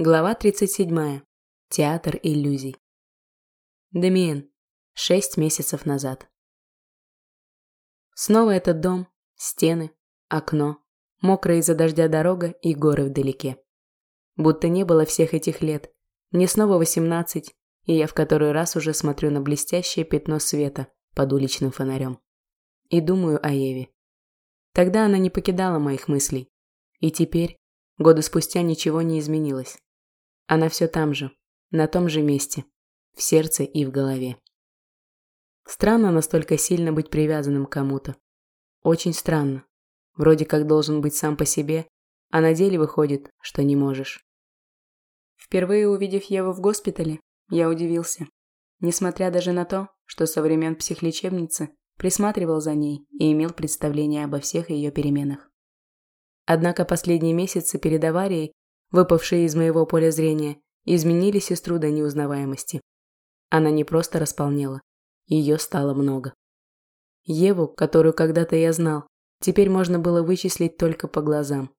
Глава 37. Театр иллюзий. Демиен. Шесть месяцев назад. Снова этот дом, стены, окно, мокрая из-за дождя дорога и горы вдалеке. Будто не было всех этих лет. Мне снова 18, и я в который раз уже смотрю на блестящее пятно света под уличным фонарем. И думаю о Еве. Тогда она не покидала моих мыслей. И теперь, годы спустя, ничего не изменилось. Она все там же, на том же месте, в сердце и в голове. Странно настолько сильно быть привязанным к кому-то. Очень странно. Вроде как должен быть сам по себе, а на деле выходит, что не можешь. Впервые увидев Еву в госпитале, я удивился. Несмотря даже на то, что со времен психлечебницы присматривал за ней и имел представление обо всех ее переменах. Однако последние месяцы перед аварией выпавшие из моего поля зрения, изменили сестру до неузнаваемости. Она не просто располнела, ее стало много. Еву, которую когда-то я знал, теперь можно было вычислить только по глазам.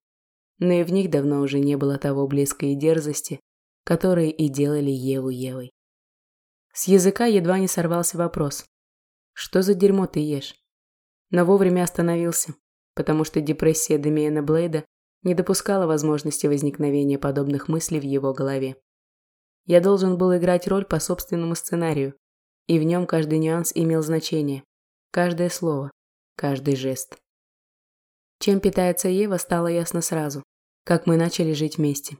Но и в них давно уже не было того блеска и дерзости, которые и делали Еву Евой. С языка едва не сорвался вопрос. «Что за дерьмо ты ешь?» Но вовремя остановился, потому что депрессия Демиена Блейда не допускала возможности возникновения подобных мыслей в его голове. Я должен был играть роль по собственному сценарию, и в нем каждый нюанс имел значение, каждое слово, каждый жест. Чем питается Ева, стало ясно сразу, как мы начали жить вместе.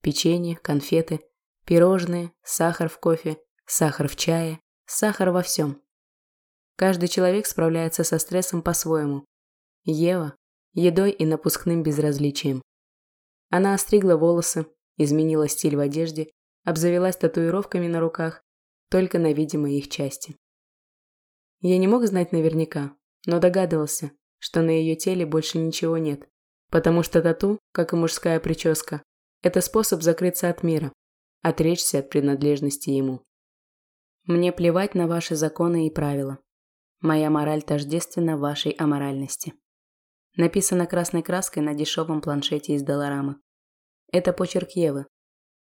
Печенье, конфеты, пирожные, сахар в кофе, сахар в чае, сахар во всем. Каждый человек справляется со стрессом по-своему. Ева едой и напускным безразличием. Она остригла волосы, изменила стиль в одежде, обзавелась татуировками на руках, только на видимой их части. Я не мог знать наверняка, но догадывался, что на ее теле больше ничего нет, потому что тату, как и мужская прическа, это способ закрыться от мира, отречься от принадлежности ему. Мне плевать на ваши законы и правила. Моя мораль тождественна вашей аморальности. Написано красной краской на дешевом планшете из Долорамы. Это почерк Евы.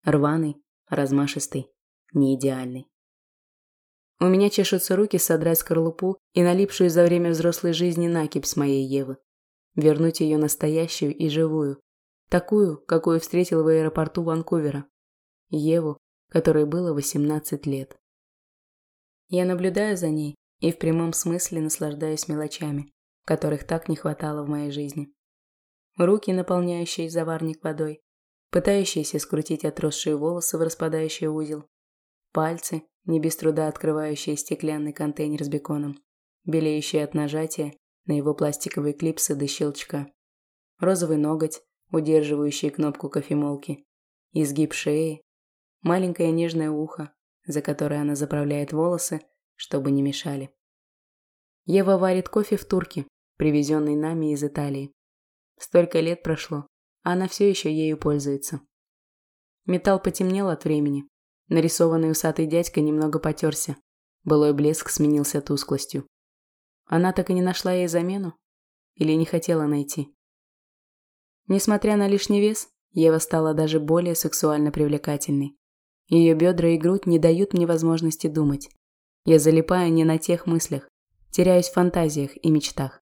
Рваный, размашистый, неидеальный. У меня чешутся руки содрать скорлупу и налипшую за время взрослой жизни накипь с моей Евы. Вернуть ее настоящую и живую. Такую, какую встретил в аэропорту Ванкувера. Еву, которой было 18 лет. Я наблюдаю за ней и в прямом смысле наслаждаюсь мелочами которых так не хватало в моей жизни. Руки, наполняющие заварник водой, пытающиеся скрутить отросшие волосы в распадающий узел, пальцы, не без труда открывающие стеклянный контейнер с беконом, белеющие от нажатия на его пластиковые клипсы до щелчка, розовый ноготь, удерживающий кнопку кофемолки, изгиб шеи, маленькое нежное ухо, за которое она заправляет волосы, чтобы не мешали. Ева варит кофе в турке, привезенный нами из Италии. Столько лет прошло, а она все еще ею пользуется. Металл потемнел от времени. Нарисованный усатый дядька немного потерся. Былой блеск сменился тусклостью. Она так и не нашла ей замену? Или не хотела найти? Несмотря на лишний вес, Ева стала даже более сексуально привлекательной. Ее бедра и грудь не дают мне возможности думать. Я залипаю не на тех мыслях, теряюсь в фантазиях и мечтах.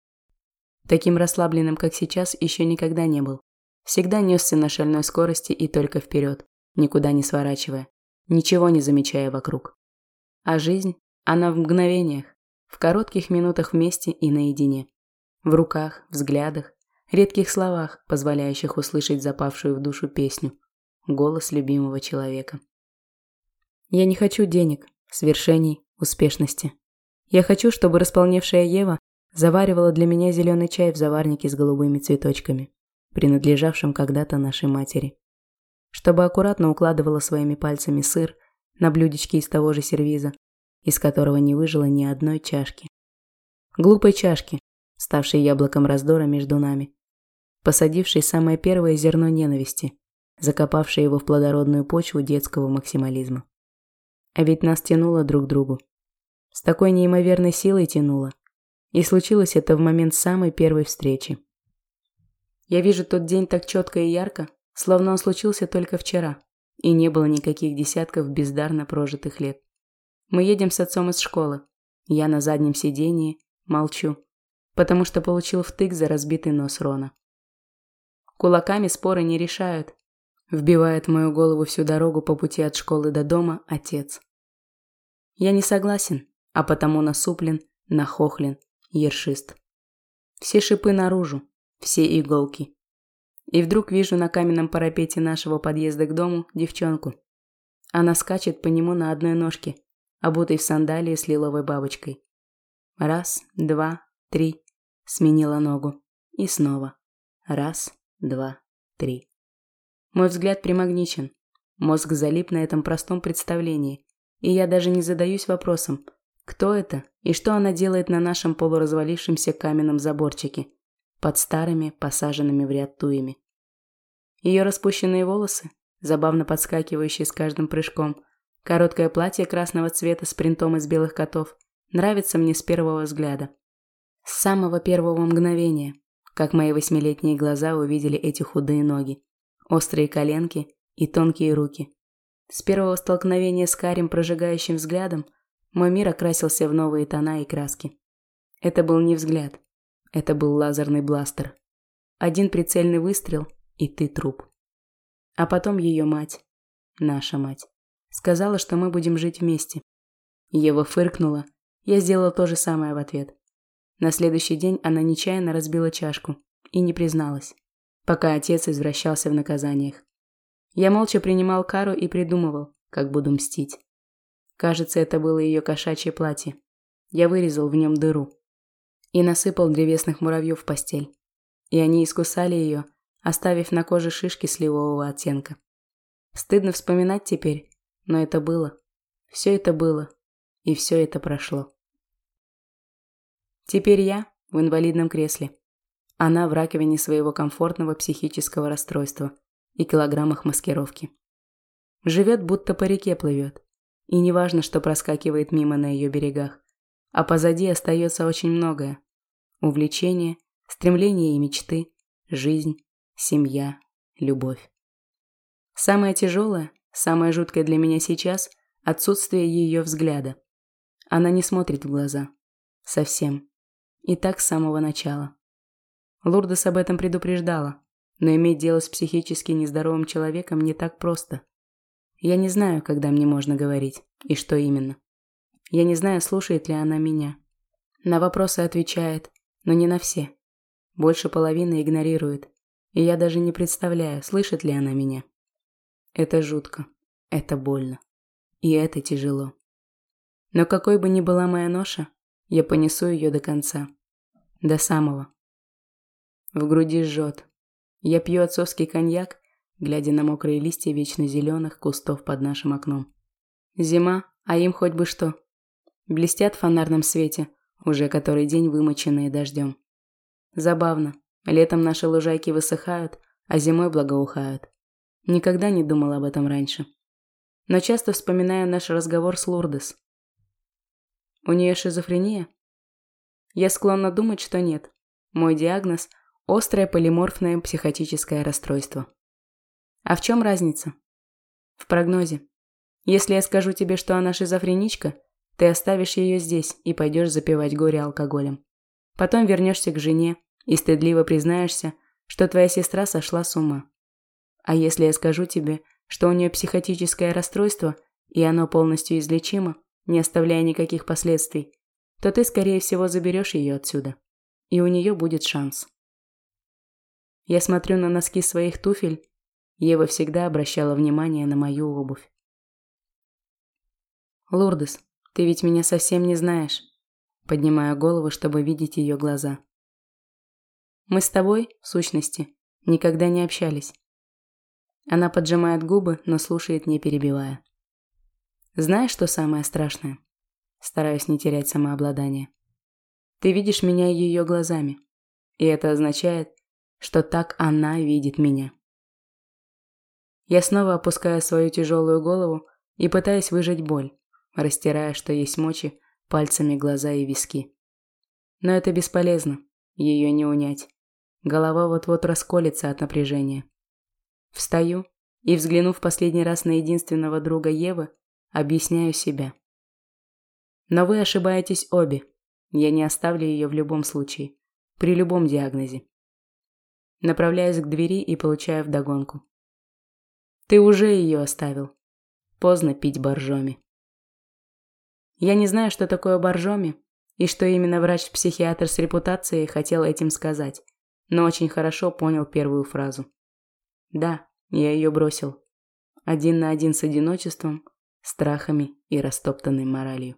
Таким расслабленным, как сейчас, еще никогда не был. Всегда несся на шальной скорости и только вперед, никуда не сворачивая, ничего не замечая вокруг. А жизнь, она в мгновениях, в коротких минутах вместе и наедине. В руках, взглядах, редких словах, позволяющих услышать запавшую в душу песню, голос любимого человека. Я не хочу денег, свершений, успешности. Я хочу, чтобы располневшая Ева заваривала для меня зеленый чай в заварнике с голубыми цветочками, принадлежавшим когда-то нашей матери. Чтобы аккуратно укладывала своими пальцами сыр на блюдечке из того же сервиза, из которого не выжило ни одной чашки. Глупой чашки, ставшей яблоком раздора между нами, посадившей самое первое зерно ненависти, закопавшей его в плодородную почву детского максимализма. А ведь нас тянуло друг к другу. С такой неимоверной силой тянуло, и случилось это в момент самой первой встречи. Я вижу тот день так четко и ярко, словно он случился только вчера, И не было никаких десятков бездарно прожитых лет. Мы едем с отцом из школы. Я на заднем сидении, молчу, потому что получил втык за разбитый нос Рона. Кулаками споры не решают. Вбивает мою голову всю дорогу по пути от школы до дома отец. Я не согласен, а потому насуплен, нахохлен, ершист. Все шипы наружу, все иголки. И вдруг вижу на каменном парапете нашего подъезда к дому девчонку. Она скачет по нему на одной ножке, обутой в сандалии с лиловой бабочкой. Раз, два, три. Сменила ногу. И снова. Раз, два, три. Мой взгляд примагничен. Мозг залип на этом простом представлении. И я даже не задаюсь вопросом, кто это и что она делает на нашем полуразвалившемся каменном заборчике под старыми, посаженными в ряд туями. Ее распущенные волосы, забавно подскакивающие с каждым прыжком, короткое платье красного цвета с принтом из белых котов, нравится мне с первого взгляда. С самого первого мгновения, как мои восьмилетние глаза увидели эти худые ноги, острые коленки и тонкие руки. С первого столкновения с карим прожигающим взглядом мой мир окрасился в новые тона и краски. Это был не взгляд, это был лазерный бластер. Один прицельный выстрел, и ты труп. А потом ее мать, наша мать, сказала, что мы будем жить вместе. Ева фыркнула, я сделала то же самое в ответ. На следующий день она нечаянно разбила чашку и не призналась, пока отец извращался в наказаниях. Я молча принимал кару и придумывал, как буду мстить. Кажется, это было ее кошачье платье. Я вырезал в нем дыру и насыпал древесных муравьев в постель. И они искусали ее, оставив на коже шишки сливового оттенка. Стыдно вспоминать теперь, но это было. Все это было. И все это прошло. Теперь я в инвалидном кресле. Она в раковине своего комфортного психического расстройства и килограммах маскировки. Живет, будто по реке плывет. И неважно, что проскакивает мимо на ее берегах а позади остается очень многое. Увлечения, стремления и мечты, жизнь, семья, любовь. Самое тяжелое, самое жуткое для меня сейчас – отсутствие ее взгляда. Она не смотрит в глаза. Совсем. И так с самого начала. Лурдес об этом предупреждала, но иметь дело с психически нездоровым человеком не так просто. Я не знаю, когда мне можно говорить, и что именно. Я не знаю, слушает ли она меня. На вопросы отвечает, но не на все. Больше половины игнорирует. И я даже не представляю, слышит ли она меня. Это жутко. Это больно. И это тяжело. Но какой бы ни была моя ноша, я понесу ее до конца. До самого. В груди жжет. Я пью отцовский коньяк, глядя на мокрые листья вечно зеленых кустов под нашим окном. Зима, а им хоть бы что блестят в фонарном свете, уже который день вымоченные дождем. Забавно. Летом наши лужайки высыхают, а зимой благоухают. Никогда не думал об этом раньше. Но часто вспоминаю наш разговор с Лурдес. У нее шизофрения? Я склонна думать, что нет. Мой диагноз – острое полиморфное психотическое расстройство. А в чем разница? В прогнозе. Если я скажу тебе, что она шизофреничка – ты оставишь ее здесь и пойдешь запивать горе алкоголем. Потом вернешься к жене и стыдливо признаешься, что твоя сестра сошла с ума. А если я скажу тебе, что у нее психотическое расстройство, и оно полностью излечимо, не оставляя никаких последствий, то ты, скорее всего, заберешь ее отсюда. И у нее будет шанс. Я смотрю на носки своих туфель. Ева всегда обращала внимание на мою обувь. Лурдес, ты ведь меня совсем не знаешь. Поднимаю голову, чтобы видеть ее глаза. Мы с тобой, в сущности, никогда не общались. Она поджимает губы, но слушает, не перебивая. Знаешь, что самое страшное? Стараюсь не терять самообладание. Ты видишь меня ее глазами. И это означает, что так она видит меня. Я снова опускаю свою тяжелую голову и пытаюсь выжать боль растирая, что есть мочи, пальцами глаза и виски. Но это бесполезно, ее не унять. Голова вот-вот расколется от напряжения. Встаю И, взглянув последний раз на единственного друга Евы, объясняю себя. Но вы ошибаетесь обе. Я не оставлю ее в любом случае, при любом диагнозе. Направляюсь к двери и получаю вдогонку. Ты уже ее оставил. Поздно пить боржоми. Я не знаю, что такое боржоми, и что именно врач-психиатр с репутацией хотел этим сказать, но очень хорошо понял первую фразу. Да, я ее бросил. Один на один с одиночеством, страхами и растоптанной моралью.